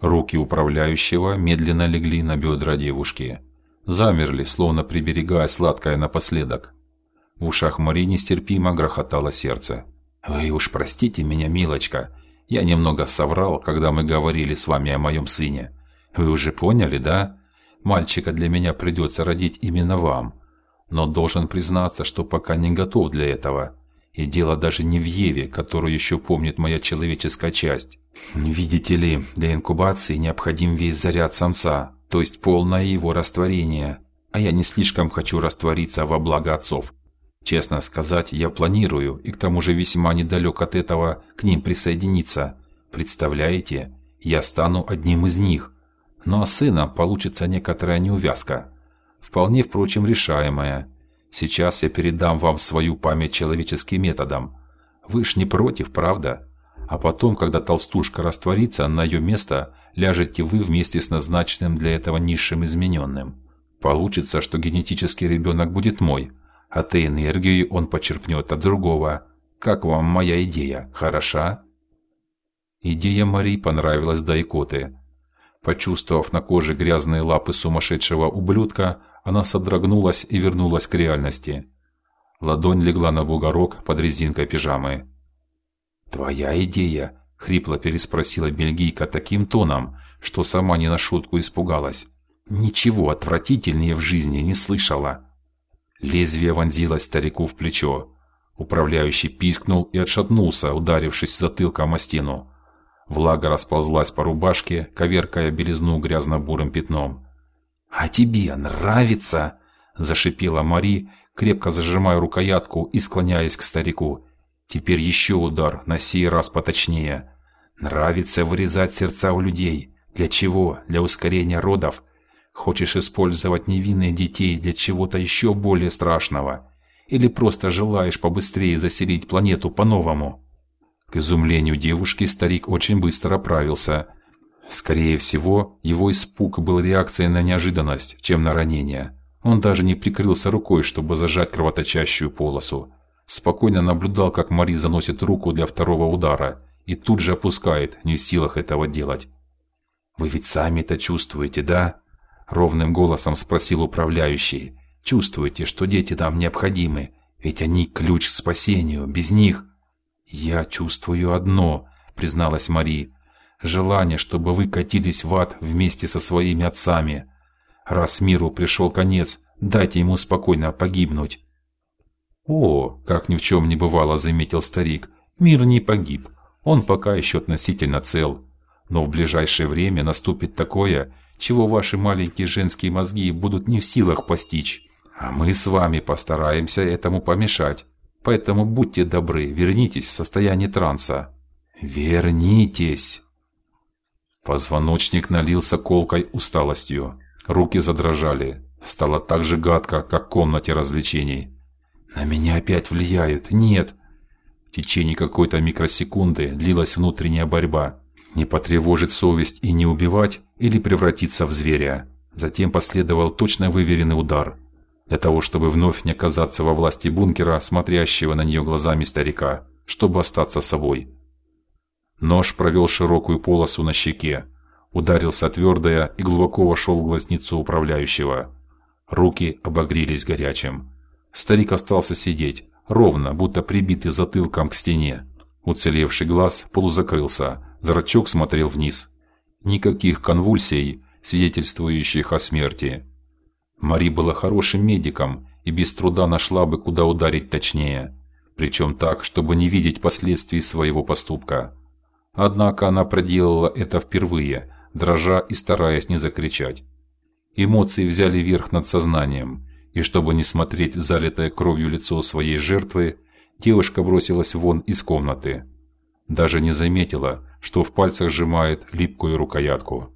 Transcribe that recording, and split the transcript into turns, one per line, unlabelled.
Руки управляющего медленно легли на бедра девушки, замерли, словно приберегая сладкое напоследок. В ушах Мари нестерпимо грохотало сердце. Вы уж простите меня, милочка, я немного соврал, когда мы говорили с вами о моем сыне. Вы уже поняли, да? Мальчика для меня придется родить именно вам, но должен признаться, что пока не готов для этого. И дело даже не в Еве, которую еще помнит моя человеческая часть. Видите ли, для инкубации необходим весь заряд самца, то есть полное его растворение. А я не слишком хочу раствориться во благо отцов. Честно сказать, я планирую, и к тому же весьма недалек от этого, к ним присоединиться. Представляете, я стану одним из них. Но с сыном получится некоторая неувязка, вполне, впрочем, решаемая. Сейчас я передам вам свою память человеческим методом. Вы ж не против, правда? А потом, когда толстушка растворится, на ее место ляжете вы вместе с назначенным для этого низшим измененным. Получится, что генетический ребенок будет мой, а ты энергию он почерпнет от другого. Как вам моя идея? Хороша? Идея Мари понравилась до икоты. Почувствовав на коже грязные лапы сумасшедшего ублюдка, она содрогнулась и вернулась к реальности. Ладонь легла на бугорок под резинкой пижамы. Твоя идея? хрипло переспросила бельгийка таким тоном, что сама не на шутку испугалась. Ничего отвратительнее в жизни не слышала. Лезвие вонзилось старику в плечо. Управляющий пискнул и отшатнулся, ударившись затылком о стену. Влага расползлась по рубашке, коверкая белизну грязно-бурым пятном. А тебе нравится? зашипела Мари, крепко зажимая рукоятку и склоняясь к старику. Теперь еще удар, на сей раз поточнее. Нравится вырезать сердца у людей. Для чего? Для ускорения родов. Хочешь использовать невинных детей для чего-то еще более страшного? Или просто желаешь побыстрее заселить планету по-новому? К изумлению девушки старик очень быстро оправился. Скорее всего, его испуг был реакцией на неожиданность, чем на ранение. Он даже не прикрылся рукой, чтобы зажать кровоточащую полосу. Спокойно наблюдал, как Мари заносит руку для второго удара и тут же опускает, не в силах этого делать. Вы ведь сами это чувствуете, да? ровным голосом спросил управляющий. Чувствуете, что дети нам необходимы, ведь они ключ к спасению. Без них я чувствую одно, призналась Мари желание, чтобы вы катились в ад вместе со своими отцами. Раз миру пришел конец, дайте ему спокойно погибнуть. О, как ни в чем не бывало, заметил старик. Мир не погиб, он пока еще относительно цел, но в ближайшее время наступит такое, чего ваши маленькие женские мозги будут не в силах постичь. А мы с вами постараемся этому помешать. Поэтому будьте добры, вернитесь в состояние транса. Вернитесь. Позвоночник налился колкой усталостью. Руки задрожали. Стало так же гадко, как в комнате развлечений. На меня опять влияют. Нет. В течение какой-то микросекунды длилась внутренняя борьба. Не потревожить совесть и не убивать или превратиться в зверя. Затем последовал точно выверенный удар. Для того, чтобы вновь не оказаться во власти бункера, смотрящего на нее глазами старика, чтобы остаться собой. Нож провел широкую полосу на щеке, ударился твердое и глубоко вошел в глазницу управляющего. Руки обогрелись горячим. Старик остался сидеть, ровно, будто прибитый затылком к стене. Уцелевший глаз полузакрылся, зрачок смотрел вниз. Никаких конвульсий, свидетельствующих о смерти. Мари была хорошим медиком и без труда нашла бы, куда ударить точнее, причем так, чтобы не видеть последствий своего поступка. Однако она проделала это впервые, дрожа и стараясь не закричать. Эмоции взяли верх над сознанием, и чтобы не смотреть в залитое кровью лицо своей жертвы, девушка бросилась вон из комнаты. Даже не заметила, что в пальцах сжимает липкую рукоятку.